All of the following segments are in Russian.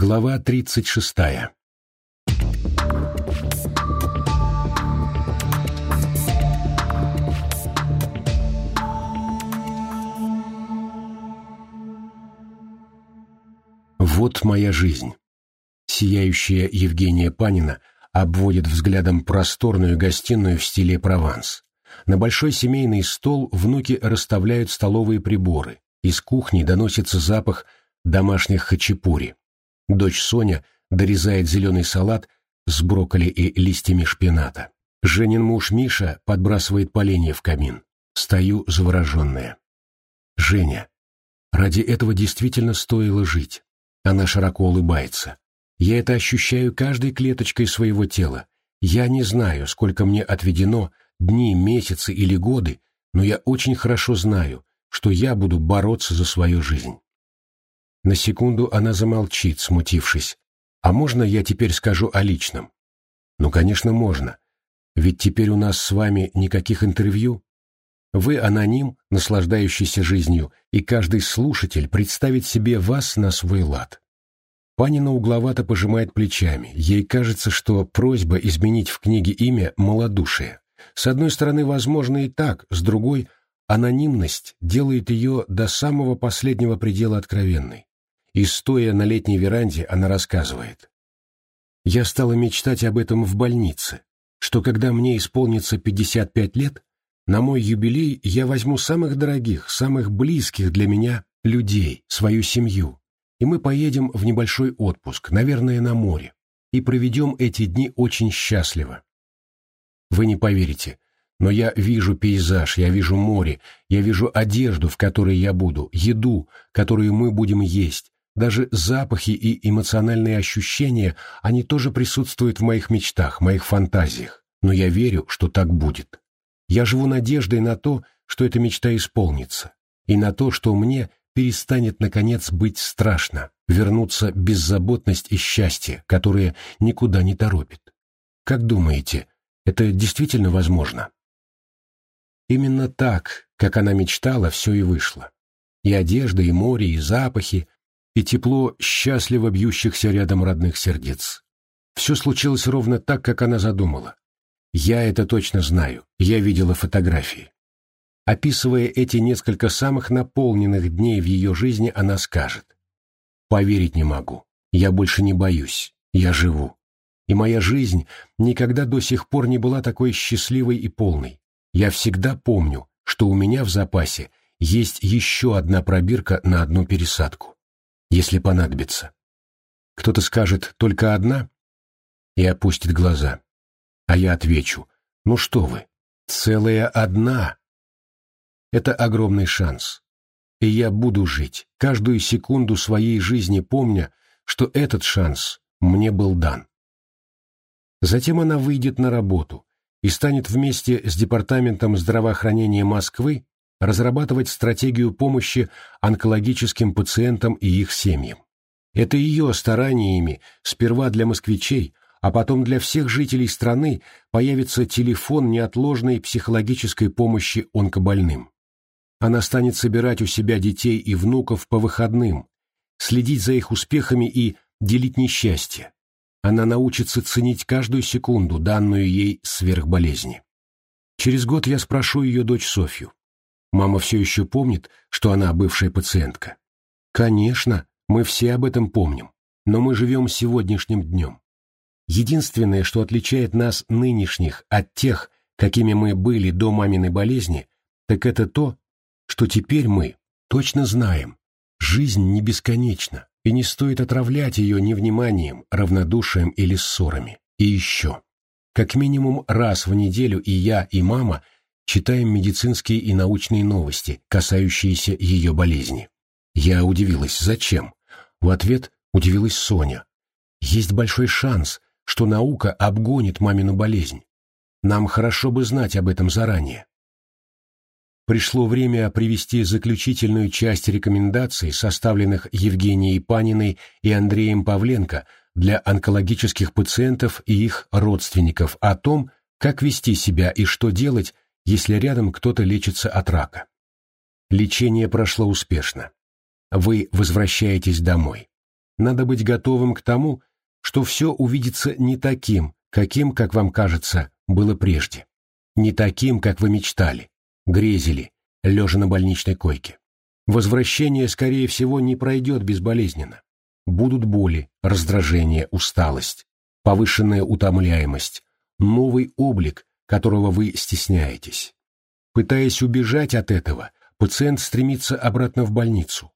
Глава тридцать шестая. Вот моя жизнь. Сияющая Евгения Панина обводит взглядом просторную гостиную в стиле Прованс. На большой семейный стол внуки расставляют столовые приборы. Из кухни доносится запах домашних хачапури. Дочь Соня дорезает зеленый салат с брокколи и листьями шпината. Женин муж Миша подбрасывает поленья в камин. Стою завороженная. Женя. Ради этого действительно стоило жить. Она широко улыбается. Я это ощущаю каждой клеточкой своего тела. Я не знаю, сколько мне отведено, дни, месяцы или годы, но я очень хорошо знаю, что я буду бороться за свою жизнь. На секунду она замолчит, смутившись. «А можно я теперь скажу о личном?» «Ну, конечно, можно. Ведь теперь у нас с вами никаких интервью. Вы аноним, наслаждающийся жизнью, и каждый слушатель представит себе вас на свой лад». Панина угловато пожимает плечами. Ей кажется, что просьба изменить в книге имя – малодушие. С одной стороны, возможно и так, с другой – анонимность делает ее до самого последнего предела откровенной. И стоя на летней веранде, она рассказывает. «Я стала мечтать об этом в больнице, что когда мне исполнится 55 лет, на мой юбилей я возьму самых дорогих, самых близких для меня людей, свою семью, и мы поедем в небольшой отпуск, наверное, на море, и проведем эти дни очень счастливо. Вы не поверите, но я вижу пейзаж, я вижу море, я вижу одежду, в которой я буду, еду, которую мы будем есть, даже запахи и эмоциональные ощущения, они тоже присутствуют в моих мечтах, моих фантазиях. Но я верю, что так будет. Я живу надеждой на то, что эта мечта исполнится, и на то, что мне перестанет, наконец, быть страшно, вернуться беззаботность и счастье, которые никуда не торопит. Как думаете, это действительно возможно? Именно так, как она мечтала, все и вышло. И одежда, и море, и запахи, и тепло счастливо бьющихся рядом родных сердец. Все случилось ровно так, как она задумала. Я это точно знаю, я видела фотографии. Описывая эти несколько самых наполненных дней в ее жизни, она скажет. «Поверить не могу. Я больше не боюсь. Я живу. И моя жизнь никогда до сих пор не была такой счастливой и полной. Я всегда помню, что у меня в запасе есть еще одна пробирка на одну пересадку если понадобится. Кто-то скажет «только одна?» и опустит глаза. А я отвечу «ну что вы, целая одна!» Это огромный шанс. И я буду жить, каждую секунду своей жизни помня, что этот шанс мне был дан. Затем она выйдет на работу и станет вместе с Департаментом здравоохранения Москвы разрабатывать стратегию помощи онкологическим пациентам и их семьям. Это ее стараниями сперва для москвичей, а потом для всех жителей страны появится телефон неотложной психологической помощи онкобольным. Она станет собирать у себя детей и внуков по выходным, следить за их успехами и делить несчастье. Она научится ценить каждую секунду, данную ей сверхболезни. Через год я спрошу ее дочь Софью, Мама все еще помнит, что она бывшая пациентка. Конечно, мы все об этом помним, но мы живем сегодняшним днем. Единственное, что отличает нас нынешних от тех, какими мы были до маминой болезни, так это то, что теперь мы точно знаем, жизнь не бесконечна, и не стоит отравлять ее невниманием, равнодушием или ссорами. И еще. Как минимум раз в неделю и я, и мама – читаем медицинские и научные новости, касающиеся ее болезни. Я удивилась, зачем? В ответ удивилась Соня. Есть большой шанс, что наука обгонит мамину болезнь. Нам хорошо бы знать об этом заранее. Пришло время привести заключительную часть рекомендаций, составленных Евгенией Паниной и Андреем Павленко для онкологических пациентов и их родственников о том, как вести себя и что делать, если рядом кто-то лечится от рака. Лечение прошло успешно. Вы возвращаетесь домой. надо быть готовым к тому, что все увидится не таким, каким, как вам кажется, было прежде. Не таким, как вы мечтали, грезили, лежа на больничной койке. Возвращение, скорее всего, не пройдет безболезненно. Будут боли, раздражение, усталость, повышенная утомляемость, новый облик, которого вы стесняетесь. Пытаясь убежать от этого, пациент стремится обратно в больницу.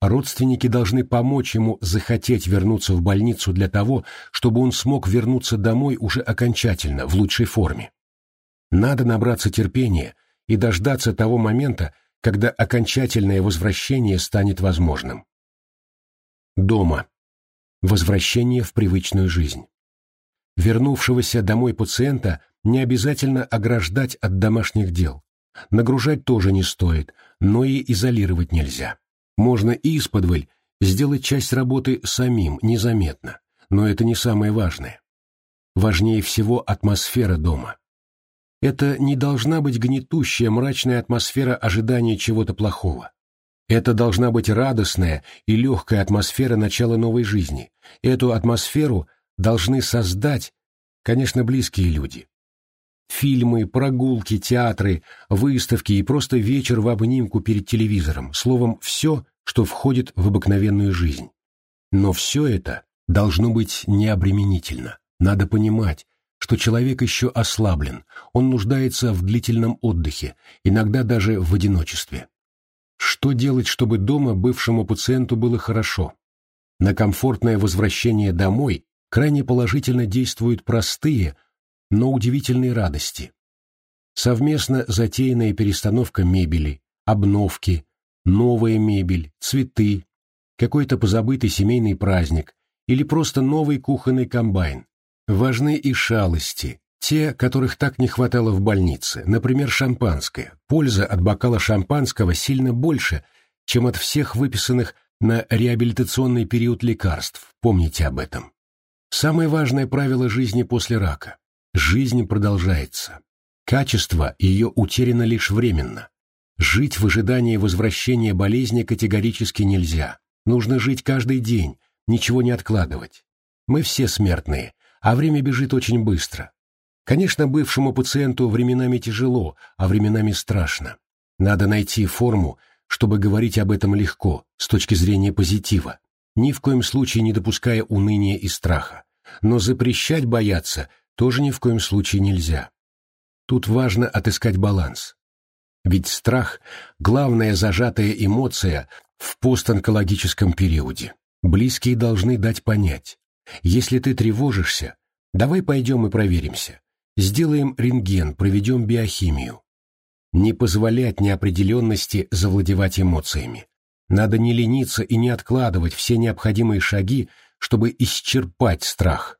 Родственники должны помочь ему захотеть вернуться в больницу для того, чтобы он смог вернуться домой уже окончательно, в лучшей форме. Надо набраться терпения и дождаться того момента, когда окончательное возвращение станет возможным. Дома. Возвращение в привычную жизнь. Вернувшегося домой пациента не обязательно ограждать от домашних дел. Нагружать тоже не стоит, но и изолировать нельзя. Можно и исподволь сделать часть работы самим, незаметно, но это не самое важное. Важнее всего атмосфера дома. Это не должна быть гнетущая, мрачная атмосфера ожидания чего-то плохого. Это должна быть радостная и легкая атмосфера начала новой жизни. Эту атмосферу должны создать, конечно, близкие люди. Фильмы, прогулки, театры, выставки и просто вечер в обнимку перед телевизором, словом, все, что входит в обыкновенную жизнь. Но все это должно быть необременительно. Надо понимать, что человек еще ослаблен, он нуждается в длительном отдыхе, иногда даже в одиночестве. Что делать, чтобы дома бывшему пациенту было хорошо? На комфортное возвращение домой крайне положительно действуют простые, но удивительные радости. Совместно затеянная перестановка мебели, обновки, новая мебель, цветы, какой-то позабытый семейный праздник или просто новый кухонный комбайн. Важны и шалости, те, которых так не хватало в больнице, например, шампанское. Польза от бокала шампанского сильно больше, чем от всех выписанных на реабилитационный период лекарств, помните об этом. Самое важное правило жизни после рака. Жизнь продолжается. Качество ее утеряно лишь временно. Жить в ожидании возвращения болезни категорически нельзя. Нужно жить каждый день, ничего не откладывать. Мы все смертные, а время бежит очень быстро. Конечно, бывшему пациенту временами тяжело, а временами страшно. Надо найти форму, чтобы говорить об этом легко, с точки зрения позитива ни в коем случае не допуская уныния и страха. Но запрещать бояться тоже ни в коем случае нельзя. Тут важно отыскать баланс. Ведь страх – главная зажатая эмоция в постонкологическом периоде. Близкие должны дать понять. Если ты тревожишься, давай пойдем и проверимся. Сделаем рентген, проведем биохимию. Не позволять неопределенности завладевать эмоциями. Надо не лениться и не откладывать все необходимые шаги, чтобы исчерпать страх.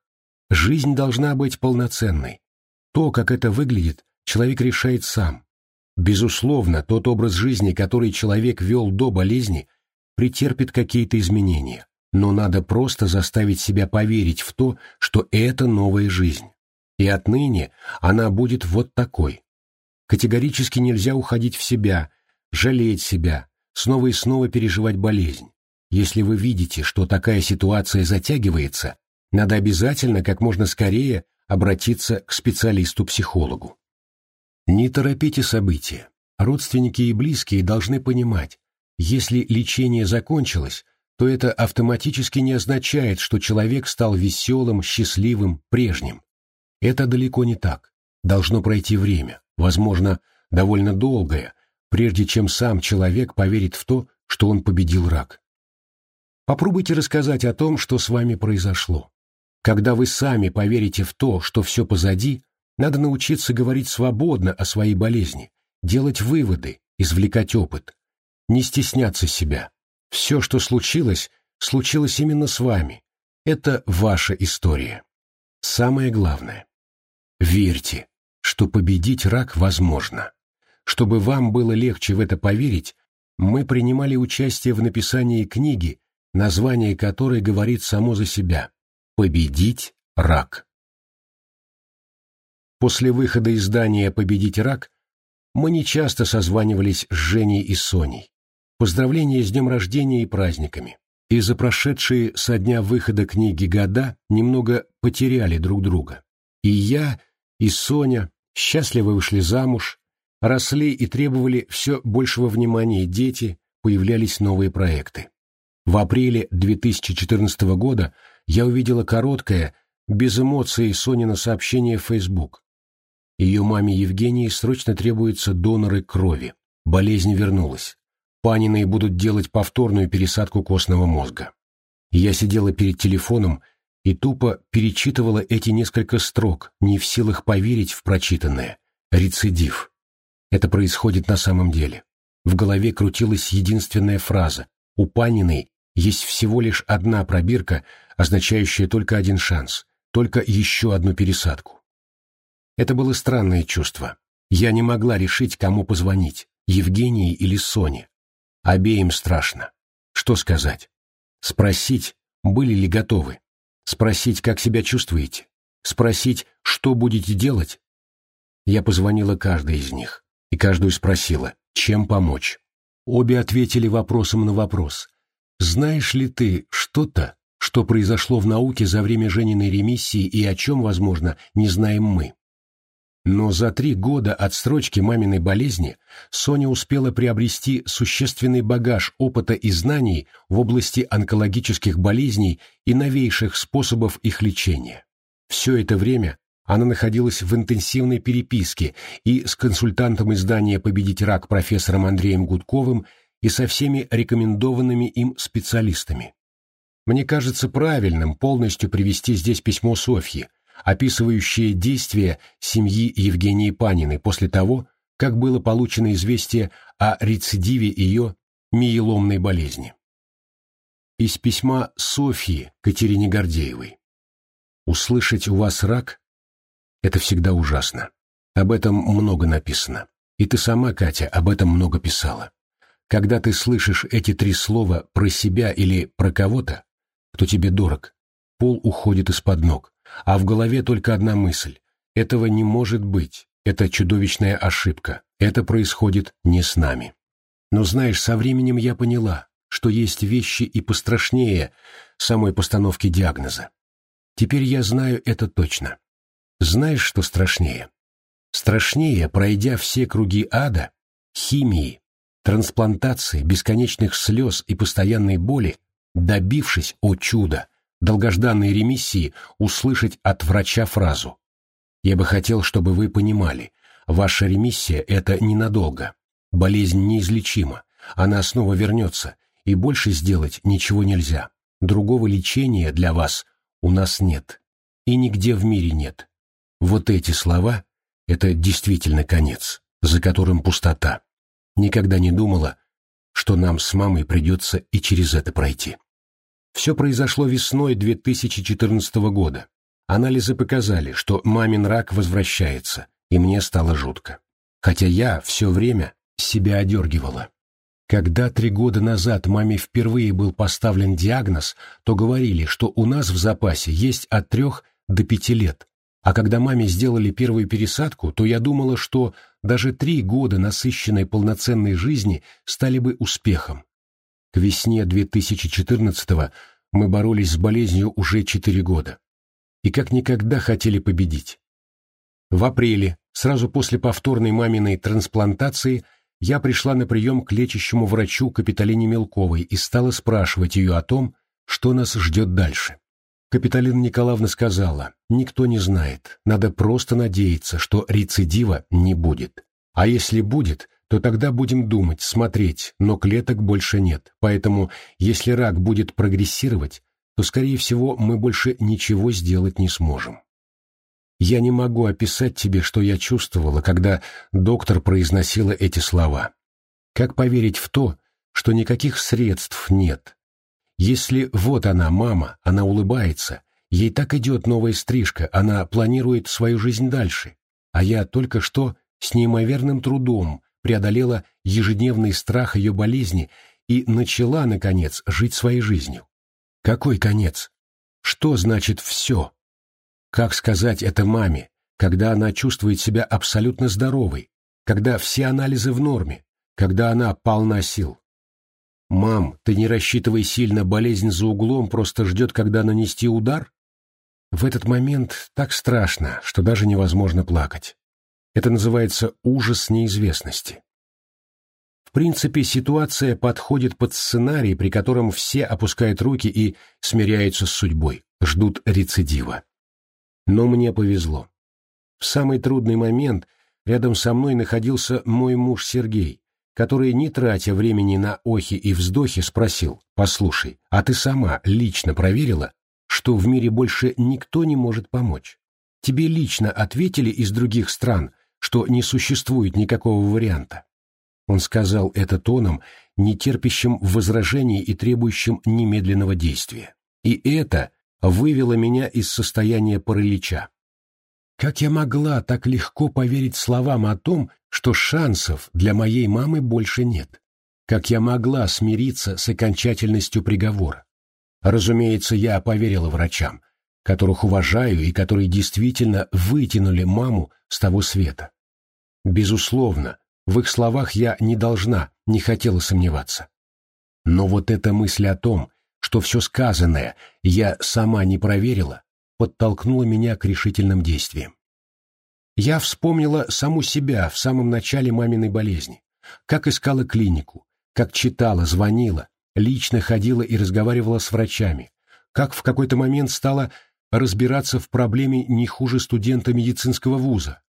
Жизнь должна быть полноценной. То, как это выглядит, человек решает сам. Безусловно, тот образ жизни, который человек вел до болезни, претерпит какие-то изменения, но надо просто заставить себя поверить в то, что это новая жизнь. И отныне она будет вот такой. Категорически нельзя уходить в себя, жалеть себя, снова и снова переживать болезнь. Если вы видите, что такая ситуация затягивается, надо обязательно как можно скорее обратиться к специалисту-психологу. Не торопите события. Родственники и близкие должны понимать, если лечение закончилось, то это автоматически не означает, что человек стал веселым, счастливым, прежним. Это далеко не так. Должно пройти время, возможно, довольно долгое, прежде чем сам человек поверит в то, что он победил рак. Попробуйте рассказать о том, что с вами произошло. Когда вы сами поверите в то, что все позади, надо научиться говорить свободно о своей болезни, делать выводы, извлекать опыт, не стесняться себя. Все, что случилось, случилось именно с вами. Это ваша история. Самое главное. Верьте, что победить рак возможно. Чтобы вам было легче в это поверить, мы принимали участие в написании книги, название которой говорит само за себя «Победить рак». После выхода издания «Победить рак» мы нечасто созванивались с Женей и Соней. Поздравления с днем рождения и праздниками. и за прошедшие со дня выхода книги года немного потеряли друг друга. И я, и Соня счастливо вышли замуж, росли и требовали все большего внимания дети, появлялись новые проекты. В апреле 2014 года я увидела короткое, без эмоций Сонина сообщение в Facebook. Ее маме Евгении срочно требуются доноры крови. Болезнь вернулась. Паниные будут делать повторную пересадку костного мозга. Я сидела перед телефоном и тупо перечитывала эти несколько строк, не в силах поверить в прочитанное. Рецидив. Это происходит на самом деле. В голове крутилась единственная фраза. У Паниной есть всего лишь одна пробирка, означающая только один шанс, только еще одну пересадку. Это было странное чувство. Я не могла решить, кому позвонить, Евгении или Соне. Обеим страшно. Что сказать? Спросить, были ли готовы? Спросить, как себя чувствуете? Спросить, что будете делать? Я позвонила каждой из них, и каждую спросила, чем помочь. Обе ответили вопросом на вопрос. «Знаешь ли ты что-то, что произошло в науке за время Жениной ремиссии и о чем, возможно, не знаем мы?» Но за три года от строчки маминой болезни Соня успела приобрести существенный багаж опыта и знаний в области онкологических болезней и новейших способов их лечения. Все это время она находилась в интенсивной переписке и с консультантом издания «Победить рак» профессором Андреем Гудковым и со всеми рекомендованными им специалистами. Мне кажется правильным полностью привести здесь письмо Софьи, описывающее действия семьи Евгении Паниной после того, как было получено известие о рецидиве ее миеломной болезни. Из письма Софьи Катерине Гордеевой. «Услышать у вас рак – это всегда ужасно. Об этом много написано. И ты сама, Катя, об этом много писала. Когда ты слышишь эти три слова про себя или про кого-то, кто тебе дорог, пол уходит из-под ног, а в голове только одна мысль. Этого не может быть, это чудовищная ошибка, это происходит не с нами. Но знаешь, со временем я поняла, что есть вещи и пострашнее самой постановки диагноза. Теперь я знаю это точно. Знаешь, что страшнее? Страшнее, пройдя все круги ада, химии, трансплантации, бесконечных слез и постоянной боли, добившись, о чудо, долгожданной ремиссии услышать от врача фразу «Я бы хотел, чтобы вы понимали, ваша ремиссия – это ненадолго, болезнь неизлечима, она снова вернется, и больше сделать ничего нельзя, другого лечения для вас у нас нет, и нигде в мире нет». Вот эти слова – это действительно конец, за которым пустота. Никогда не думала, что нам с мамой придется и через это пройти. Все произошло весной 2014 года. Анализы показали, что мамин рак возвращается, и мне стало жутко. Хотя я все время себя одергивала. Когда три года назад маме впервые был поставлен диагноз, то говорили, что у нас в запасе есть от трех до пяти лет. А когда маме сделали первую пересадку, то я думала, что даже три года насыщенной полноценной жизни стали бы успехом. К весне 2014-го мы боролись с болезнью уже четыре года. И как никогда хотели победить. В апреле, сразу после повторной маминой трансплантации, я пришла на прием к лечащему врачу Капиталине Мелковой и стала спрашивать ее о том, что нас ждет дальше. Капиталина Николаевна сказала, никто не знает, надо просто надеяться, что рецидива не будет. А если будет, то тогда будем думать, смотреть, но клеток больше нет. Поэтому, если рак будет прогрессировать, то, скорее всего, мы больше ничего сделать не сможем. Я не могу описать тебе, что я чувствовала, когда доктор произносила эти слова. Как поверить в то, что никаких средств нет? Если вот она, мама, она улыбается, ей так идет новая стрижка, она планирует свою жизнь дальше, а я только что с неимоверным трудом преодолела ежедневный страх ее болезни и начала, наконец, жить своей жизнью. Какой конец? Что значит «все»? Как сказать это маме, когда она чувствует себя абсолютно здоровой, когда все анализы в норме, когда она полна сил? «Мам, ты не рассчитывай сильно, болезнь за углом просто ждет, когда нанести удар?» В этот момент так страшно, что даже невозможно плакать. Это называется ужас неизвестности. В принципе, ситуация подходит под сценарий, при котором все опускают руки и смиряются с судьбой, ждут рецидива. Но мне повезло. В самый трудный момент рядом со мной находился мой муж Сергей, который, не тратя времени на охи и вздохи, спросил, «Послушай, а ты сама лично проверила, что в мире больше никто не может помочь? Тебе лично ответили из других стран, что не существует никакого варианта?» Он сказал это тоном, не терпящим возражений и требующим немедленного действия. И это вывело меня из состояния паралича. Как я могла так легко поверить словам о том, что шансов для моей мамы больше нет? Как я могла смириться с окончательностью приговора? Разумеется, я поверила врачам, которых уважаю и которые действительно вытянули маму с того света. Безусловно, в их словах я не должна, не хотела сомневаться. Но вот эта мысль о том, что все сказанное я сама не проверила, подтолкнула меня к решительным действиям. Я вспомнила саму себя в самом начале маминой болезни, как искала клинику, как читала, звонила, лично ходила и разговаривала с врачами, как в какой-то момент стала разбираться в проблеме не хуже студента медицинского вуза.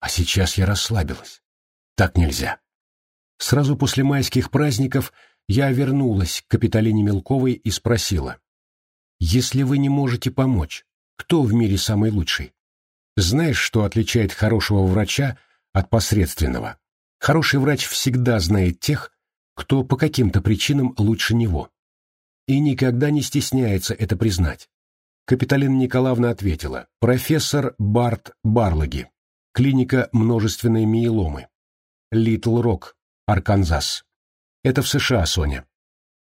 А сейчас я расслабилась. Так нельзя. Сразу после майских праздников я вернулась к Капитолине Мелковой и спросила, «Если вы не можете помочь, кто в мире самый лучший? Знаешь, что отличает хорошего врача от посредственного? Хороший врач всегда знает тех, кто по каким-то причинам лучше него. И никогда не стесняется это признать. Капиталина Николаевна ответила, профессор Барт Барлаги, клиника множественной миеломы, Литл Рок, Арканзас. Это в США, Соня.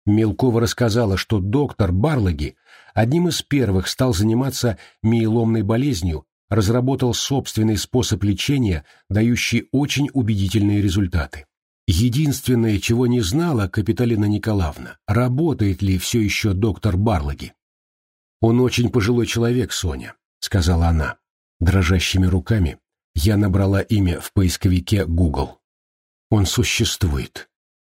Мелкова рассказала, что доктор Барлаги одним из первых стал заниматься миеломной болезнью, разработал собственный способ лечения, дающий очень убедительные результаты. Единственное, чего не знала Капиталина Николаевна, работает ли все еще доктор Барлаги. «Он очень пожилой человек, Соня», — сказала она. Дрожащими руками я набрала имя в поисковике Google. «Он существует.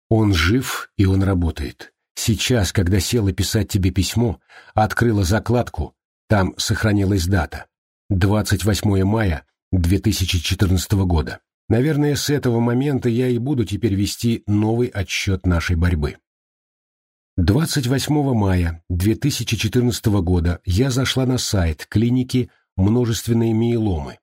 Он жив, и он работает. Сейчас, когда села писать тебе письмо, открыла закладку, там сохранилась дата. 28 мая 2014 года. Наверное, с этого момента я и буду теперь вести новый отсчет нашей борьбы. 28 мая 2014 года я зашла на сайт клиники «Множественные миеломы»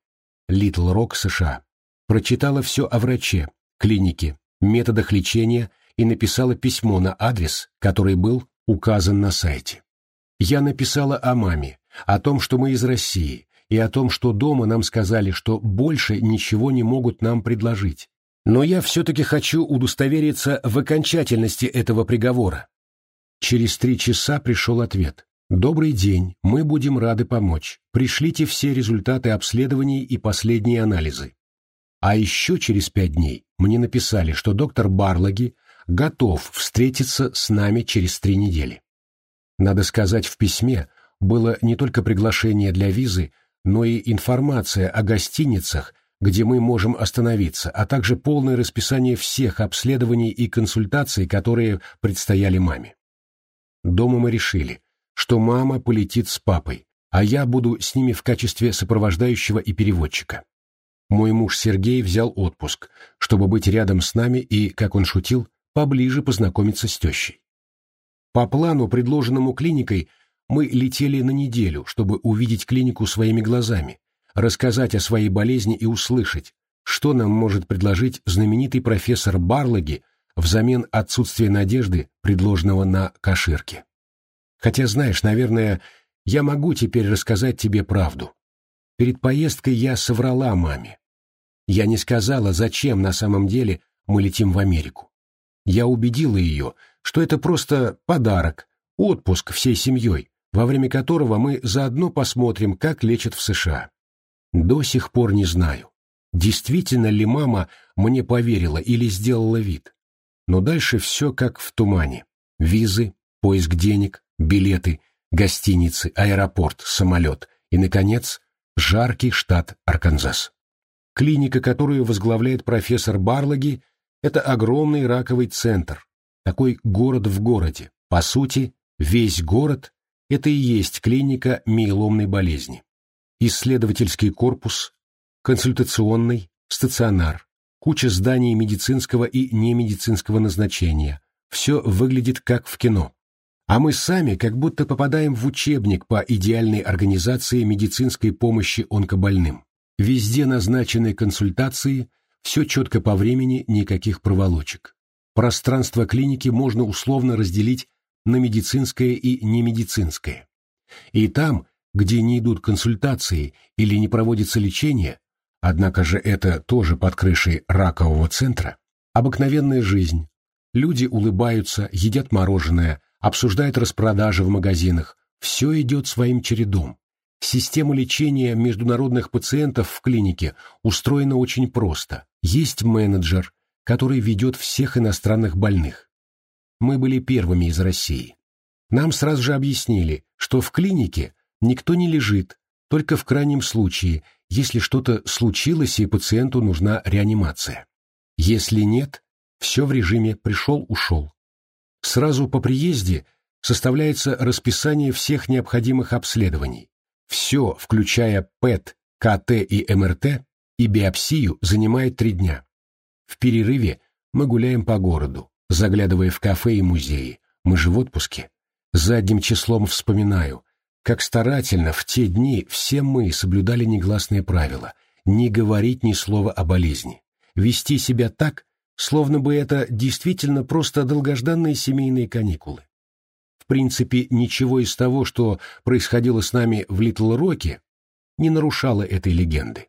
Литл Рок, США. Прочитала все о враче, клинике, методах лечения и написала письмо на адрес, который был указан на сайте. Я написала о маме, о том, что мы из России, и о том, что дома нам сказали, что больше ничего не могут нам предложить. Но я все-таки хочу удостовериться в окончательности этого приговора. Через три часа пришел ответ. «Добрый день, мы будем рады помочь. Пришлите все результаты обследований и последние анализы». А еще через пять дней мне написали, что доктор Барлаги готов встретиться с нами через три недели. Надо сказать, в письме было не только приглашение для визы, но и информация о гостиницах, где мы можем остановиться, а также полное расписание всех обследований и консультаций, которые предстояли маме. Дома мы решили, что мама полетит с папой, а я буду с ними в качестве сопровождающего и переводчика. Мой муж Сергей взял отпуск, чтобы быть рядом с нами и, как он шутил, поближе познакомиться с тещей. По плану, предложенному клиникой, мы летели на неделю, чтобы увидеть клинику своими глазами, рассказать о своей болезни и услышать, что нам может предложить знаменитый профессор Барлаги взамен отсутствия надежды, предложенного на Каширке. Хотя, знаешь, наверное, я могу теперь рассказать тебе правду. Перед поездкой я соврала маме. Я не сказала, зачем на самом деле мы летим в Америку. Я убедила ее, что это просто подарок, отпуск всей семьей, во время которого мы заодно посмотрим, как лечат в США. До сих пор не знаю, действительно ли мама мне поверила или сделала вид. Но дальше все как в тумане. визы, поиск денег, билеты, гостиницы, аэропорт, самолет и, наконец, жаркий штат Арканзас. Клиника, которую возглавляет профессор Барлаги, это огромный раковый центр, такой город в городе. По сути, весь город – это и есть клиника миеломной болезни. Исследовательский корпус, консультационный, стационар, куча зданий медицинского и немедицинского назначения. Все выглядит как в кино. А мы сами как будто попадаем в учебник по идеальной организации медицинской помощи онкобольным. Везде назначены консультации, все четко по времени, никаких проволочек. Пространство клиники можно условно разделить на медицинское и немедицинское. И там, где не идут консультации или не проводится лечение, однако же это тоже под крышей ракового центра, обыкновенная жизнь. Люди улыбаются, едят мороженое, обсуждают распродажи в магазинах, все идет своим чередом. Система лечения международных пациентов в клинике устроена очень просто. Есть менеджер, который ведет всех иностранных больных. Мы были первыми из России. Нам сразу же объяснили, что в клинике никто не лежит, только в крайнем случае, если что-то случилось и пациенту нужна реанимация. Если нет, все в режиме «пришел-ушел». Сразу по приезде составляется расписание всех необходимых обследований, все, включая ПЭТ, КТ и МРТ, и биопсию, занимает три дня. В перерыве мы гуляем по городу, заглядывая в кафе и музеи. Мы же в отпуске. Задним числом вспоминаю, как старательно в те дни все мы соблюдали негласные правила не говорить ни слова о болезни, вести себя так, словно бы это действительно просто долгожданные семейные каникулы. В принципе, ничего из того, что происходило с нами в Литл-Роке, не нарушало этой легенды.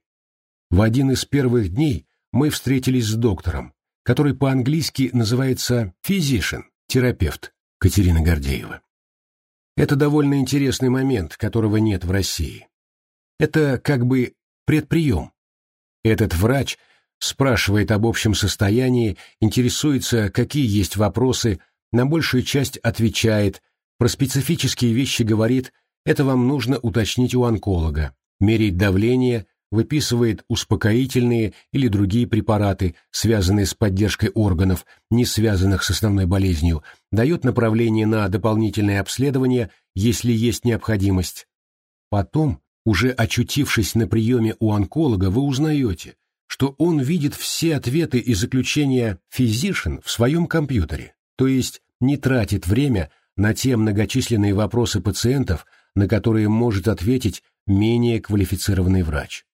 В один из первых дней мы встретились с доктором, который по-английски называется physician, терапевт, Катерина Гордеева. Это довольно интересный момент, которого нет в России. Это как бы предприем. Этот врач спрашивает об общем состоянии, интересуется, какие есть вопросы, на большую часть отвечает, про специфические вещи говорит, это вам нужно уточнить у онколога, меряет давление, выписывает успокоительные или другие препараты, связанные с поддержкой органов, не связанных с основной болезнью, дает направление на дополнительное обследование, если есть необходимость. Потом, уже очутившись на приеме у онколога, вы узнаете, что он видит все ответы и заключения физишин в своем компьютере, то есть не тратит время на те многочисленные вопросы пациентов, на которые может ответить менее квалифицированный врач.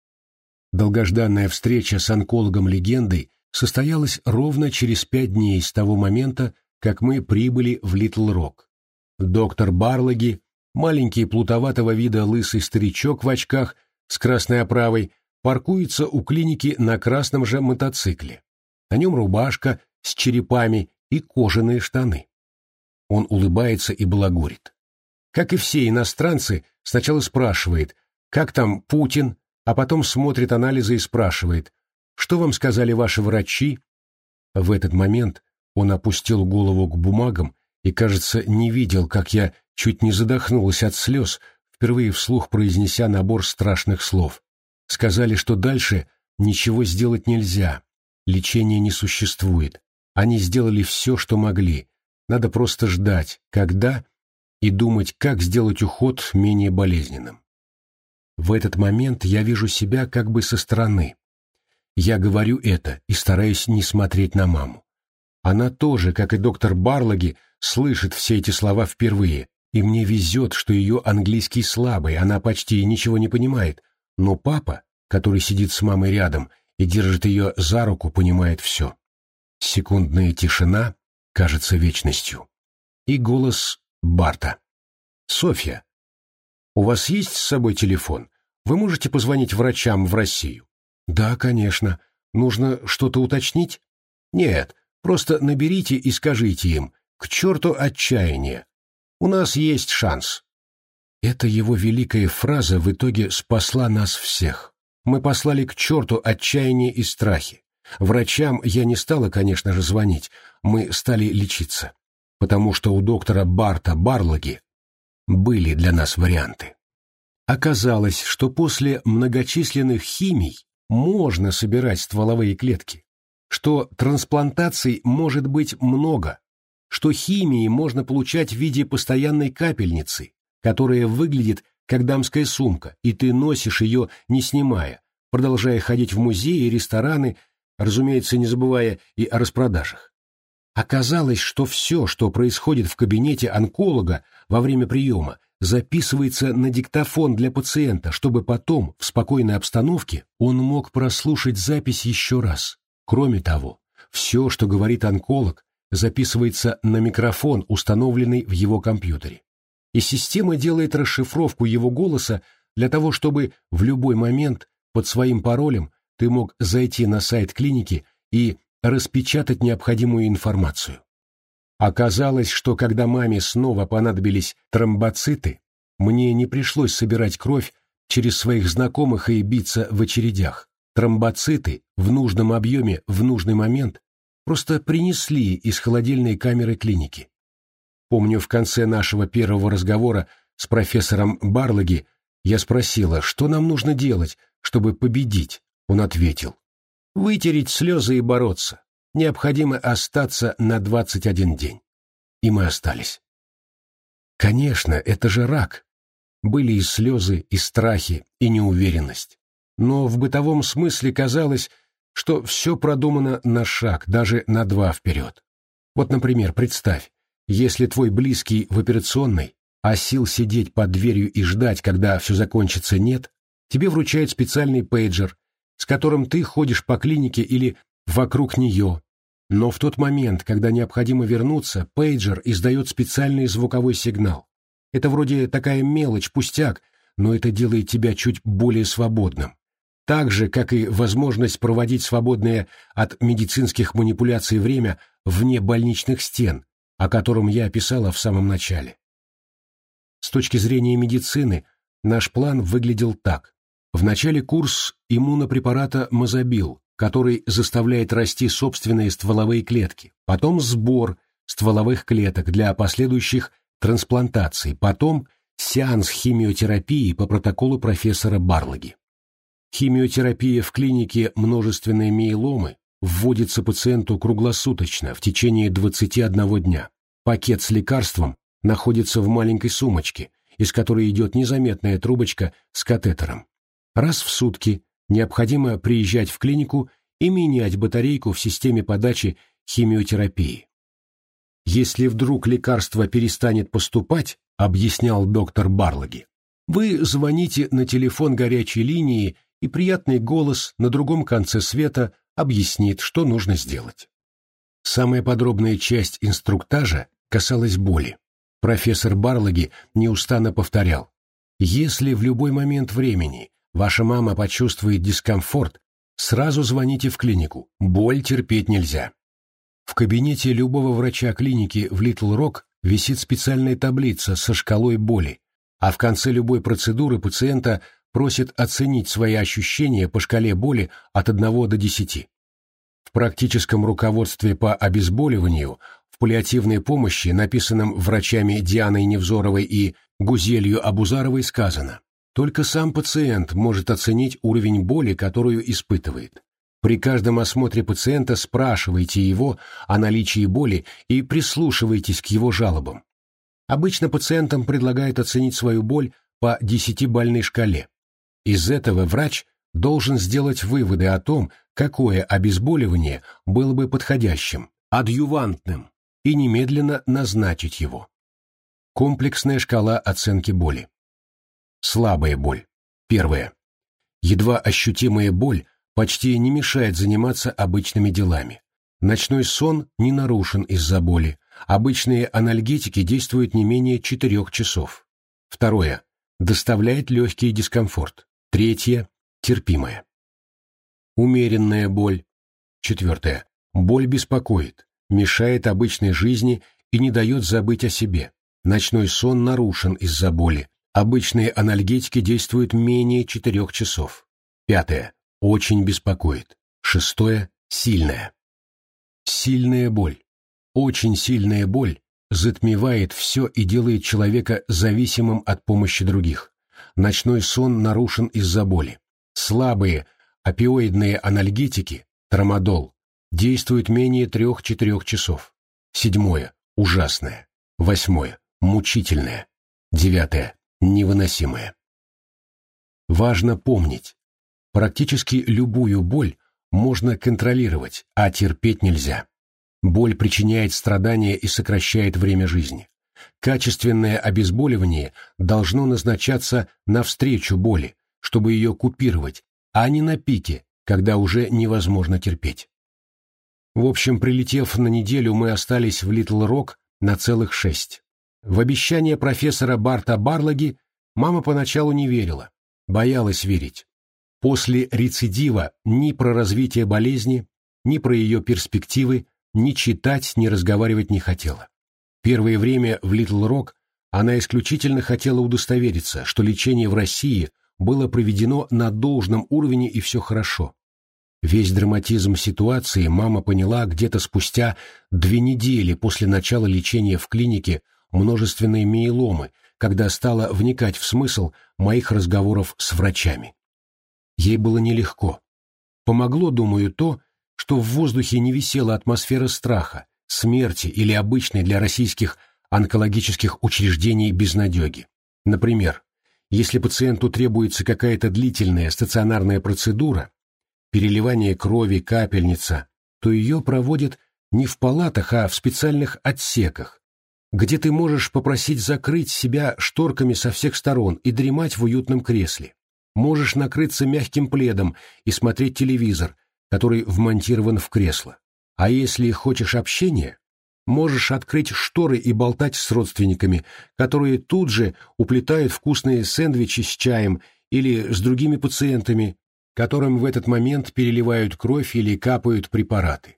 Долгожданная встреча с онкологом-легендой состоялась ровно через пять дней с того момента, как мы прибыли в Литл-Рок. Доктор Барлаги, маленький плутоватого вида лысый старичок в очках с красной оправой, паркуется у клиники на красном же мотоцикле. На нем рубашка с черепами и кожаные штаны. Он улыбается и балагурит. Как и все иностранцы, сначала спрашивает, как там Путин, а потом смотрит анализы и спрашивает, что вам сказали ваши врачи? В этот момент он опустил голову к бумагам и, кажется, не видел, как я чуть не задохнулась от слез, впервые вслух произнеся набор страшных слов. Сказали, что дальше ничего сделать нельзя, лечения не существует. Они сделали все, что могли, надо просто ждать, когда, и думать, как сделать уход менее болезненным. В этот момент я вижу себя как бы со стороны. Я говорю это и стараюсь не смотреть на маму. Она тоже, как и доктор Барлаги, слышит все эти слова впервые, и мне везет, что ее английский слабый, она почти ничего не понимает, но папа, который сидит с мамой рядом и держит ее за руку, понимает все. Секундная тишина, кажется вечностью. И голос Барта. «Софья, у вас есть с собой телефон? Вы можете позвонить врачам в Россию?» «Да, конечно. Нужно что-то уточнить?» «Нет, просто наберите и скажите им, к черту отчаяние. У нас есть шанс». Эта его великая фраза в итоге спасла нас всех. Мы послали к черту отчаяние и страхи. Врачам я не стала, конечно же, звонить, мы стали лечиться. потому что у доктора Барта Барлаги были для нас варианты. Оказалось, что после многочисленных химий можно собирать стволовые клетки, что трансплантаций может быть много, что химии можно получать в виде постоянной капельницы, которая выглядит как дамская сумка, и ты носишь ее не снимая, продолжая ходить в музеи рестораны, разумеется, не забывая и о распродажах. Оказалось, что все, что происходит в кабинете онколога во время приема, записывается на диктофон для пациента, чтобы потом, в спокойной обстановке, он мог прослушать запись еще раз. Кроме того, все, что говорит онколог, записывается на микрофон, установленный в его компьютере. И система делает расшифровку его голоса для того, чтобы в любой момент под своим паролем ты мог зайти на сайт клиники и распечатать необходимую информацию. Оказалось, что когда маме снова понадобились тромбоциты, мне не пришлось собирать кровь через своих знакомых и биться в очередях. Тромбоциты в нужном объеме в нужный момент просто принесли из холодильной камеры клиники. Помню, в конце нашего первого разговора с профессором Барлаги я спросила, что нам нужно делать, чтобы победить. Он ответил, вытереть слезы и бороться необходимо остаться на 21 день. И мы остались. Конечно, это же рак. Были и слезы, и страхи, и неуверенность. Но в бытовом смысле казалось, что все продумано на шаг, даже на два вперед. Вот, например, представь, если твой близкий в операционной, а сил сидеть под дверью и ждать, когда все закончится, нет, тебе вручают специальный пейджер, с которым ты ходишь по клинике или вокруг нее. Но в тот момент, когда необходимо вернуться, пейджер издает специальный звуковой сигнал. Это вроде такая мелочь, пустяк, но это делает тебя чуть более свободным. Так же, как и возможность проводить свободное от медицинских манипуляций время вне больничных стен, о котором я описала в самом начале. С точки зрения медицины, наш план выглядел так. В начале курс иммунопрепарата Мазобил, который заставляет расти собственные стволовые клетки, потом сбор стволовых клеток для последующих трансплантаций, потом сеанс химиотерапии по протоколу профессора Барлаги. Химиотерапия в клинике множественной миеломы вводится пациенту круглосуточно в течение 21 дня. Пакет с лекарством находится в маленькой сумочке, из которой идет незаметная трубочка с катетером. Раз в сутки необходимо приезжать в клинику и менять батарейку в системе подачи химиотерапии. Если вдруг лекарство перестанет поступать, объяснял доктор Барлаги, вы звоните на телефон горячей линии, и приятный голос на другом конце света объяснит, что нужно сделать. Самая подробная часть инструктажа касалась боли. Профессор Барлаги неустанно повторял, если в любой момент времени ваша мама почувствует дискомфорт, сразу звоните в клинику, боль терпеть нельзя. В кабинете любого врача клиники в Литл Рок висит специальная таблица со шкалой боли, а в конце любой процедуры пациента просит оценить свои ощущения по шкале боли от 1 до 10. В практическом руководстве по обезболиванию в паллиативной помощи, написанном врачами Дианой Невзоровой и Гузелью Абузаровой, сказано только сам пациент может оценить уровень боли, которую испытывает. При каждом осмотре пациента спрашивайте его о наличии боли и прислушивайтесь к его жалобам. Обычно пациентам предлагают оценить свою боль по десятибальной шкале. Из этого врач должен сделать выводы о том, какое обезболивание было бы подходящим, адъювантным, и немедленно назначить его. Комплексная шкала оценки боли. Слабая боль. Первое. Едва ощутимая боль почти не мешает заниматься обычными делами. Ночной сон не нарушен из-за боли. Обычные анальгетики действуют не менее 4 часов. Второе. Доставляет легкий дискомфорт. Третье. Терпимая. Умеренная боль. Четвертое. Боль беспокоит, мешает обычной жизни и не дает забыть о себе. Ночной сон нарушен из-за боли, Обычные анальгетики действуют менее 4 часов. Пятое. Очень беспокоит. Шестое. Сильная. Сильная боль. Очень сильная боль затмевает все и делает человека зависимым от помощи других. Ночной сон нарушен из-за боли. Слабые опиоидные анальгетики, трамадол, действуют менее трех-четырех часов. Седьмое – ужасное. Восьмое – мучительное. Девятое – невыносимое. Важно помнить, практически любую боль можно контролировать, а терпеть нельзя. Боль причиняет страдания и сокращает время жизни. Качественное обезболивание должно назначаться навстречу боли, чтобы ее купировать, а не на пике, когда уже невозможно терпеть. В общем, прилетев на неделю, мы остались в Литл-Рок на целых шесть. В обещание профессора Барта Барлаги мама поначалу не верила, боялась верить. После рецидива ни про развитие болезни, ни про ее перспективы ни читать, ни разговаривать не хотела. Первое время в Литл-Рок она исключительно хотела удостовериться, что лечение в России было проведено на должном уровне и все хорошо. Весь драматизм ситуации мама поняла где-то спустя две недели после начала лечения в клинике множественной миеломы, когда стала вникать в смысл моих разговоров с врачами. Ей было нелегко. Помогло, думаю, то, что в воздухе не висела атмосфера страха, смерти или обычной для российских онкологических учреждений безнадеги. Например, если пациенту требуется какая-то длительная стационарная процедура, переливание крови, капельница, то ее проводят не в палатах, а в специальных отсеках, где ты можешь попросить закрыть себя шторками со всех сторон и дремать в уютном кресле. Можешь накрыться мягким пледом и смотреть телевизор, который вмонтирован в кресло. А если хочешь общения, можешь открыть шторы и болтать с родственниками, которые тут же уплетают вкусные сэндвичи с чаем или с другими пациентами, которым в этот момент переливают кровь или капают препараты.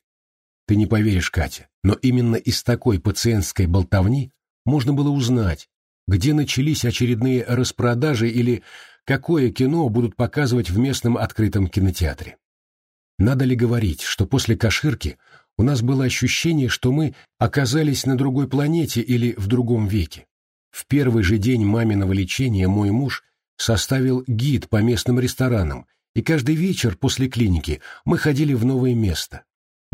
Ты не поверишь, Катя, но именно из такой пациентской болтовни можно было узнать, где начались очередные распродажи или какое кино будут показывать в местном открытом кинотеатре. Надо ли говорить, что после Каширки у нас было ощущение, что мы оказались на другой планете или в другом веке. В первый же день маминого лечения мой муж составил гид по местным ресторанам и каждый вечер после клиники мы ходили в новое место.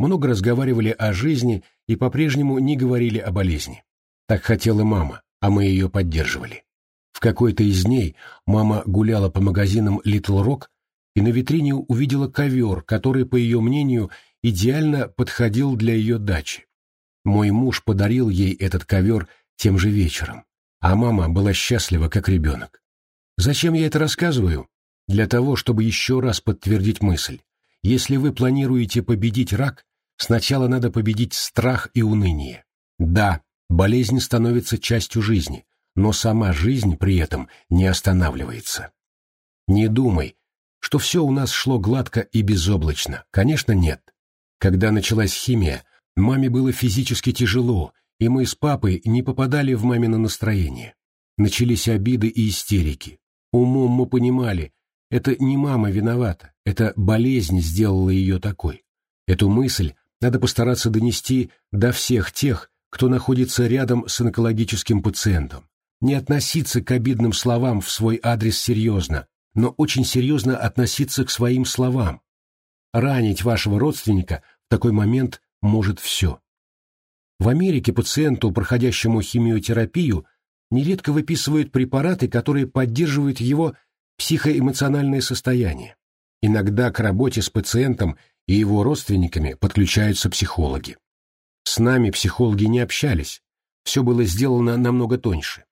Много разговаривали о жизни и по-прежнему не говорили о болезни. Так хотела мама, а мы ее поддерживали. В какой-то из дней мама гуляла по магазинам Little Rock и на витрине увидела ковер, который, по ее мнению, идеально подходил для ее дачи. Мой муж подарил ей этот ковер тем же вечером, а мама была счастлива, как ребенок. Зачем я это рассказываю? для того, чтобы еще раз подтвердить мысль. Если вы планируете победить рак, сначала надо победить страх и уныние. Да, болезнь становится частью жизни, но сама жизнь при этом не останавливается. Не думай, что все у нас шло гладко и безоблачно. Конечно, нет. Когда началась химия, маме было физически тяжело, и мы с папой не попадали в мамино настроение. Начались обиды и истерики. Умом мы понимали, это не мама виновата, это болезнь сделала ее такой. Эту мысль надо постараться донести до всех тех, кто находится рядом с онкологическим пациентом. Не относиться к обидным словам в свой адрес серьезно, но очень серьезно относиться к своим словам. Ранить вашего родственника в такой момент может все. В Америке пациенту, проходящему химиотерапию, нередко выписывают препараты, которые поддерживают его психоэмоциональное состояние. Иногда к работе с пациентом и его родственниками подключаются психологи. С нами психологи не общались, все было сделано намного тоньше.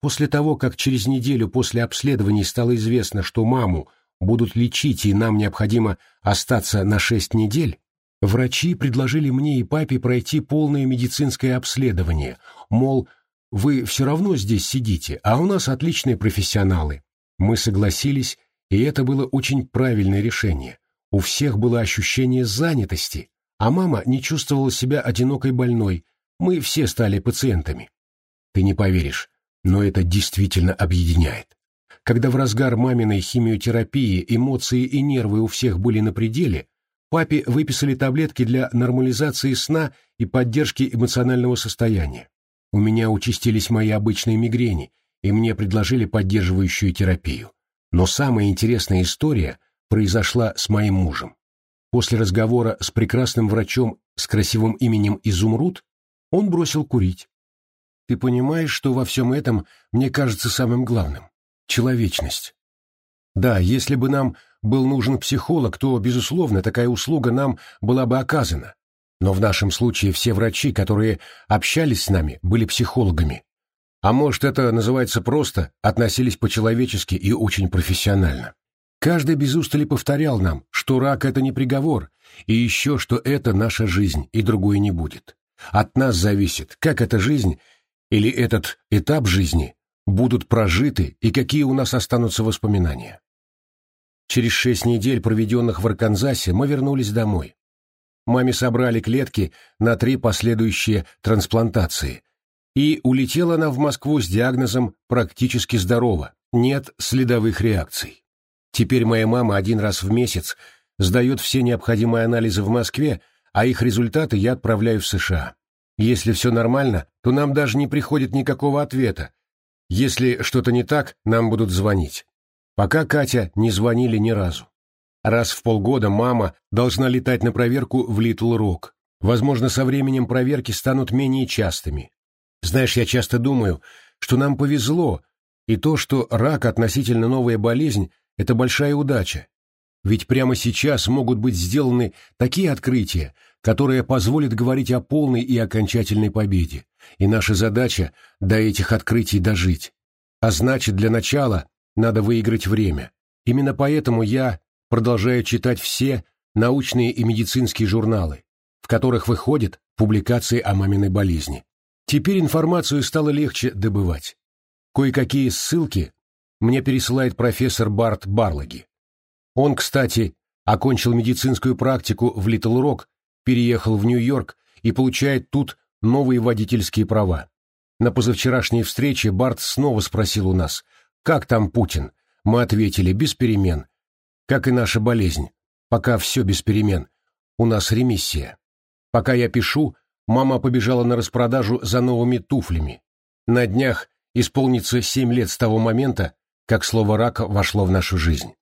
После того, как через неделю после обследований стало известно, что маму будут лечить и нам необходимо остаться на шесть недель, врачи предложили мне и папе пройти полное медицинское обследование, мол, вы все равно здесь сидите, а у нас отличные профессионалы, мы согласились, и это было очень правильное решение. У всех было ощущение занятости, а мама не чувствовала себя одинокой больной, мы все стали пациентами. Ты не поверишь, но это действительно объединяет. Когда в разгар маминой химиотерапии эмоции и нервы у всех были на пределе, папе выписали таблетки для нормализации сна и поддержки эмоционального состояния. у меня участились мои обычные мигрени, и мне предложили поддерживающую терапию. Но самая интересная история произошла с моим мужем. После разговора с прекрасным врачом с красивым именем Изумруд он бросил курить. Ты понимаешь, что во всем этом мне кажется самым главным — человечность. Да, если бы нам был нужен психолог, то, безусловно, такая услуга нам была бы оказана. Но в нашем случае все врачи, которые общались с нами, были психологами. А может, это называется просто, относились по-человечески и очень профессионально. Каждый без устали повторял нам, что рак — это не приговор, и еще, что это наша жизнь, и другой не будет. От нас зависит, как эта жизнь или этот этап жизни будут прожиты и какие у нас останутся воспоминания. Через шесть недель, проведенных в Арканзасе, мы вернулись домой. Маме собрали клетки на три последующие трансплантации, и улетела она в Москву с диагнозом «практически здорово, нет следовых реакций». Теперь моя мама один раз в месяц сдает все необходимые анализы в Москве, а их результаты я отправляю в США. Если все нормально, то нам даже не приходит никакого ответа. Если что-то не так, нам будут звонить. Пока Катя не звонили ни разу. Раз в полгода мама должна летать на проверку в Литл Рок. Возможно, со временем проверки станут менее частыми. Знаешь, я часто думаю, что нам повезло, и то, что рак относительно новая болезнь, это большая удача. Ведь прямо сейчас могут быть сделаны такие открытия, которые позволят говорить о полной и окончательной победе. И наша задача – до этих открытий дожить. А значит, для начала надо выиграть время. Именно поэтому я продолжаю читать все научные и медицинские журналы, в которых выходят публикации о маминой болезни. Теперь информацию стало легче добывать. Кое-какие ссылки мне пересылает профессор Барт Барлаги. Он, кстати, окончил медицинскую практику в Литл-Рок, переехал в Нью-Йорк и получает тут новые водительские права. На позавчерашней встрече Барт снова спросил у нас, как там Путин? Мы ответили, без перемен. Как и наша болезнь. Пока все без перемен. У нас ремиссия. Пока я пишу, мама побежала на распродажу за новыми туфлями. На днях исполнится семь лет с того момента, как слово «рак» вошло в нашу жизнь.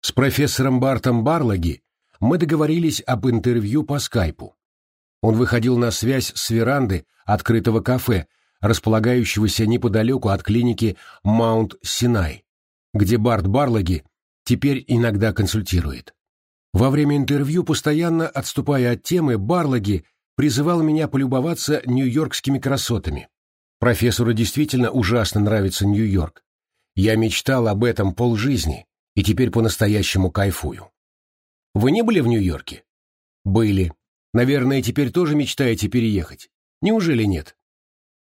С профессором Бартом Барлаги мы договорились об интервью по скайпу. Он выходил на связь с веранды открытого кафе, располагающегося неподалеку от клиники Маунт-Синай, где Барт Барлаги теперь иногда консультирует. Во время интервью, постоянно отступая от темы, Барлаги призывал меня полюбоваться нью-йоркскими красотами. Профессору действительно ужасно нравится Нью-Йорк. Я мечтал об этом полжизни, и теперь по-настоящему кайфую. Вы не были в Нью-Йорке? Были. Наверное, теперь тоже мечтаете переехать. Неужели нет?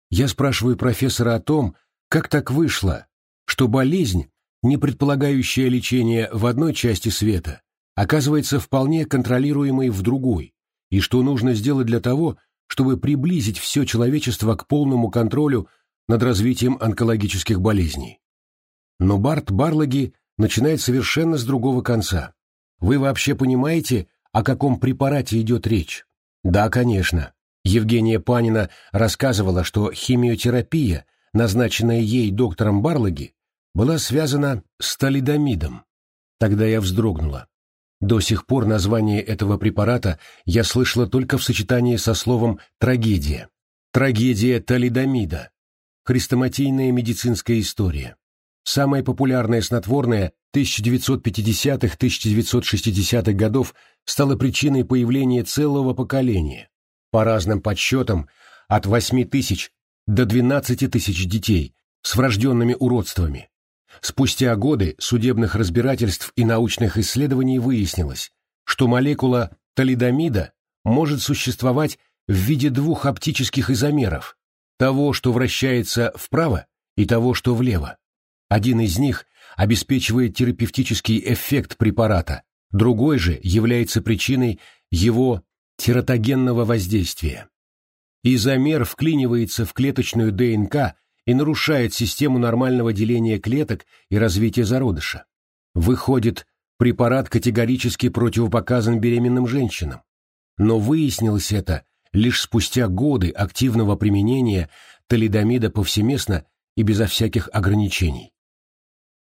Я спрашиваю профессора о том, как так вышло, что болезнь, не предполагающая лечение в одной части света, оказывается вполне контролируемой в другой, и что нужно сделать для того, чтобы приблизить все человечество к полному контролю над развитием онкологических болезней. Но Барт Барлаги начинает совершенно с другого конца. Вы вообще понимаете, о каком препарате идет речь? Да, конечно. Евгения Панина рассказывала, что химиотерапия, назначенная ей доктором Барлаги, была связана с талидомидом. Тогда я вздрогнула. До сих пор название этого препарата я слышала только в сочетании со словом «трагедия». Трагедия талидомида. Хрестоматийная медицинская история. Самое популярное снотворное 1950-1960-х годов стало причиной появления целого поколения, по разным подсчетам, от 8 тысяч до 12 тысяч детей с врожденными уродствами. Спустя годы судебных разбирательств и научных исследований выяснилось, что молекула талидомида может существовать в виде двух оптических изомеров, того, что вращается вправо, и того, что влево. Один из них обеспечивает терапевтический эффект препарата, другой же является причиной его тератогенного воздействия. Изомер вклинивается в клеточную ДНК и нарушает систему нормального деления клеток и развития зародыша. Выходит, препарат категорически противопоказан беременным женщинам. Но выяснилось это лишь спустя годы активного применения талидомида повсеместно и безо всяких ограничений.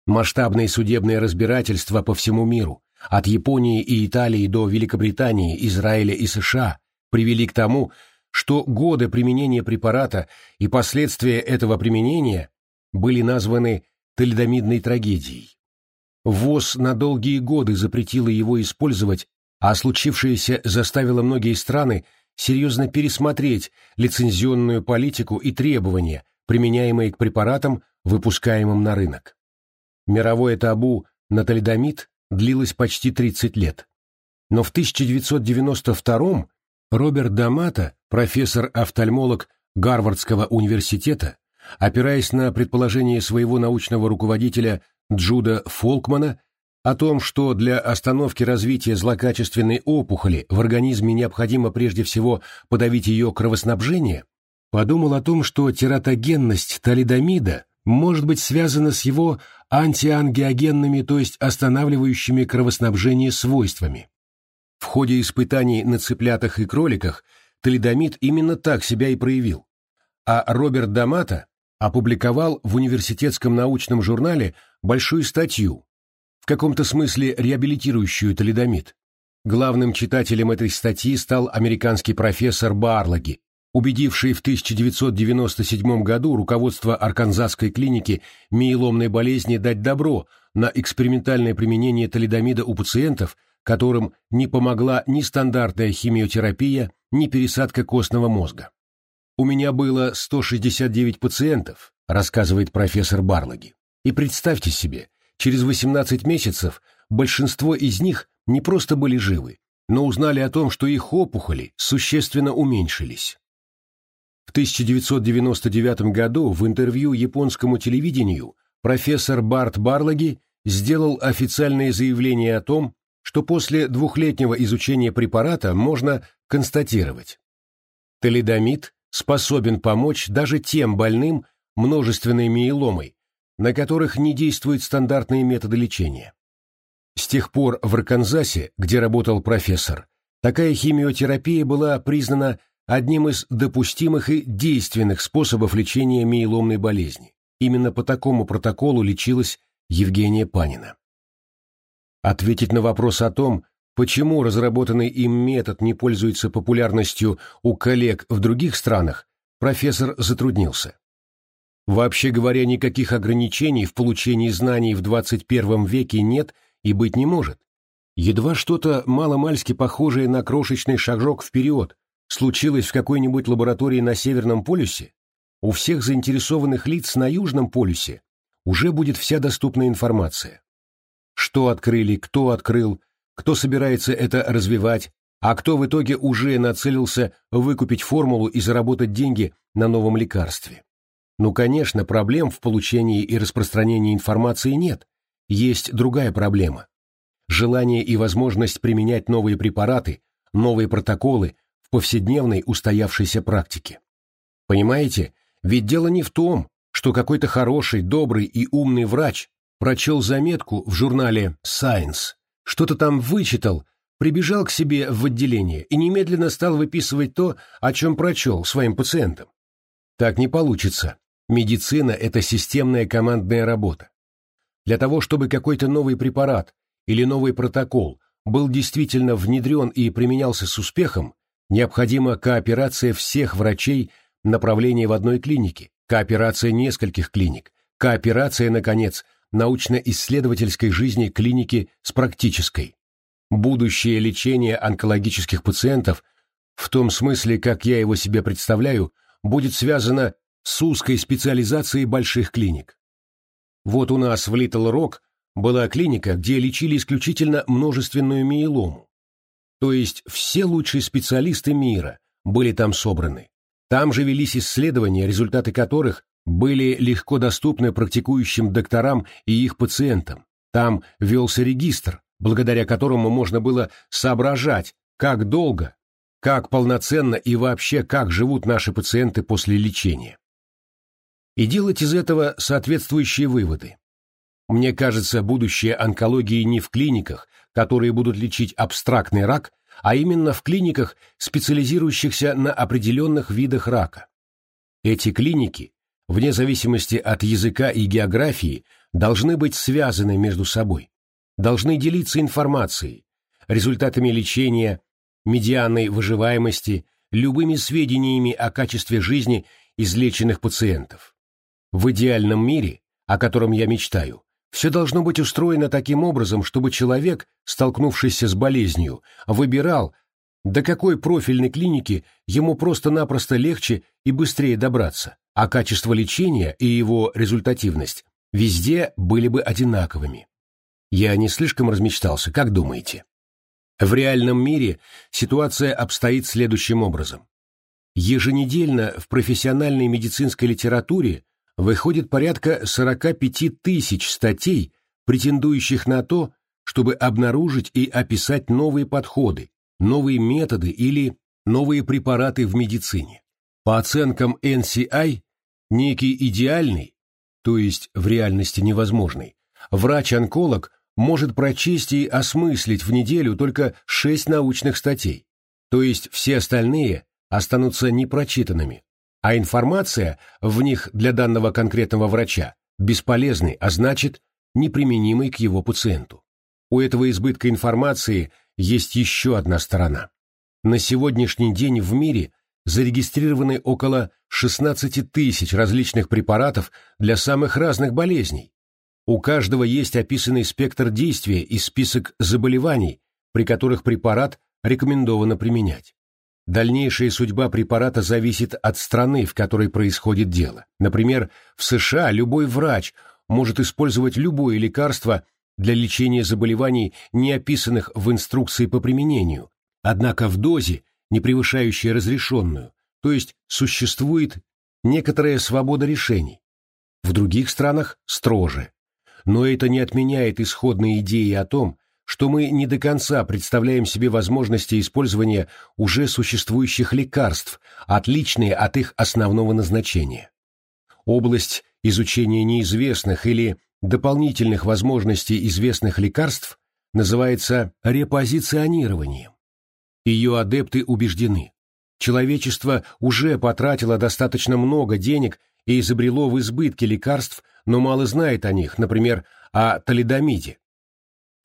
Масштабные судебные разбирательства по всему миру, от Японии и Италии до Великобритании, Израиля и США, привели к тому, что годы применения препарата и последствия этого применения были названы талидомидной трагедией. ВОЗ на долгие годы запретила его использовать, а случившееся заставило многие страны серьезно пересмотреть лицензионную политику и требования, применяемые к препаратам, выпускаемым на рынок. Мировое табу на талидомид длилось почти 30 лет. Но в 1992 Роберт Дамата, профессор-офтальмолог Гарвардского университета, опираясь на предположение своего научного руководителя Джуда Фолкмана о том, что для остановки развития злокачественной опухоли в организме необходимо прежде всего подавить ее кровоснабжение, подумал о том, что тератогенность талидомида может быть связана с его антиангиогенными, то есть останавливающими кровоснабжение свойствами. В ходе испытаний на цыплятах и кроликах талидомид именно так себя и проявил. А Роберт Дамата опубликовал в университетском научном журнале большую статью, в каком-то смысле реабилитирующую талидомид. Главным читателем этой статьи стал американский профессор Барлаги, убедивший в 1997 году руководство Арканзасской клиники миеломной болезни дать добро на экспериментальное применение талидомида у пациентов, которым не помогла ни стандартная химиотерапия, ни пересадка костного мозга. «У меня было 169 пациентов», рассказывает профессор Барлаги. И представьте себе, Через 18 месяцев большинство из них не просто были живы, но узнали о том, что их опухоли существенно уменьшились. В 1999 году в интервью японскому телевидению профессор Барт Барлаги сделал официальное заявление о том, что после двухлетнего изучения препарата можно констатировать. Талидомид способен помочь даже тем больным множественной миеломой, на которых не действуют стандартные методы лечения. С тех пор в Арканзасе, где работал профессор, такая химиотерапия была признана одним из допустимых и действенных способов лечения миеломной болезни. Именно по такому протоколу лечилась Евгения Панина. Ответить на вопрос о том, почему разработанный им метод не пользуется популярностью у коллег в других странах, профессор затруднился. Вообще говоря, никаких ограничений в получении знаний в 21 веке нет и быть не может. Едва что-то маломальски похожее на крошечный шажок вперед случилось в какой-нибудь лаборатории на Северном полюсе, у всех заинтересованных лиц на Южном полюсе уже будет вся доступная информация. Что открыли, кто открыл, кто собирается это развивать, а кто в итоге уже нацелился выкупить формулу и заработать деньги на новом лекарстве. Ну, конечно, проблем в получении и распространении информации нет. Есть другая проблема. Желание и возможность применять новые препараты, новые протоколы в повседневной устоявшейся практике. Понимаете, ведь дело не в том, что какой-то хороший, добрый и умный врач прочел заметку в журнале Science, что-то там вычитал, прибежал к себе в отделение и немедленно стал выписывать то, о чем прочел своим пациентам. Так не получится. Медицина – это системная командная работа. Для того, чтобы какой-то новый препарат или новый протокол был действительно внедрен и применялся с успехом, необходима кооперация всех врачей направления в одной клинике, кооперация нескольких клиник, кооперация, наконец, научно-исследовательской жизни клиники с практической. Будущее лечение онкологических пациентов, в том смысле, как я его себе представляю, будет связано с узкой специализацией больших клиник. Вот у нас в Литл-Рок была клиника, где лечили исключительно множественную миелому. То есть все лучшие специалисты мира были там собраны. Там же велись исследования, результаты которых были легко доступны практикующим докторам и их пациентам. Там велся регистр, благодаря которому можно было соображать, как долго, как полноценно и вообще как живут наши пациенты после лечения и делать из этого соответствующие выводы. Мне кажется, будущее онкологии не в клиниках, которые будут лечить абстрактный рак, а именно в клиниках, специализирующихся на определенных видах рака. Эти клиники, вне зависимости от языка и географии, должны быть связаны между собой, должны делиться информацией, результатами лечения, медианой выживаемости, любыми сведениями о качестве жизни излеченных пациентов. В идеальном мире, о котором я мечтаю, все должно быть устроено таким образом, чтобы человек, столкнувшийся с болезнью, выбирал, до какой профильной клиники ему просто-напросто легче и быстрее добраться, а качество лечения и его результативность везде были бы одинаковыми. Я не слишком размечтался, как думаете? В реальном мире ситуация обстоит следующим образом. Еженедельно в профессиональной медицинской литературе выходит порядка 45 тысяч статей, претендующих на то, чтобы обнаружить и описать новые подходы, новые методы или новые препараты в медицине. По оценкам NCI, некий идеальный, то есть в реальности невозможный, врач-онколог может прочесть и осмыслить в неделю только 6 научных статей, то есть все остальные останутся непрочитанными, а информация в них для данного конкретного врача бесполезной, а значит, неприменимой к его пациенту. У этого избытка информации есть еще одна сторона. На сегодняшний день в мире зарегистрированы около 16 тысяч различных препаратов для самых разных болезней. У каждого есть описанный спектр действия и список заболеваний, при которых препарат рекомендовано применять. Дальнейшая судьба препарата зависит от страны, в которой происходит дело. Например, в США любой врач может использовать любое лекарство для лечения заболеваний, не описанных в инструкции по применению, однако в дозе, не превышающей разрешенную, то есть существует некоторая свобода решений. В других странах строже. Но это не отменяет исходной идеи о том, что мы не до конца представляем себе возможности использования уже существующих лекарств, отличные от их основного назначения. Область изучения неизвестных или дополнительных возможностей известных лекарств называется репозиционированием. Ее адепты убеждены, человечество уже потратило достаточно много денег и изобрело в избытке лекарств, но мало знает о них, например, о талидомиде,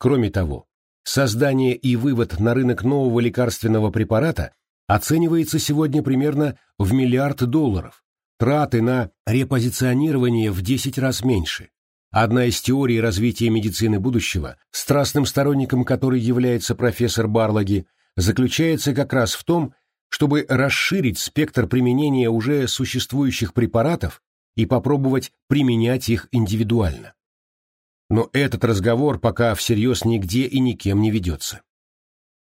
Кроме того, создание и вывод на рынок нового лекарственного препарата оценивается сегодня примерно в миллиард долларов, траты на репозиционирование в 10 раз меньше. Одна из теорий развития медицины будущего, страстным сторонником которой является профессор Барлаги, заключается как раз в том, чтобы расширить спектр применения уже существующих препаратов и попробовать применять их индивидуально. Но этот разговор пока всерьез нигде и никем не ведется.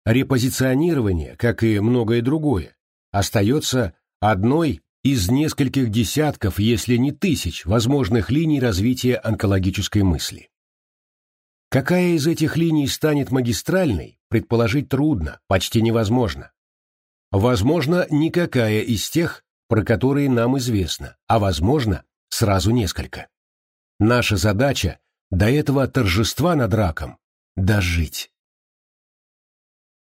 Репозиционирование, как и многое другое, остается одной из нескольких десятков, если не тысяч, возможных линий развития онкологической мысли. Какая из этих линий станет магистральной, предположить трудно, почти невозможно. Возможно, никакая из тех, про которые нам известно, а возможно, сразу несколько. Наша задача до этого торжества над раком дожить.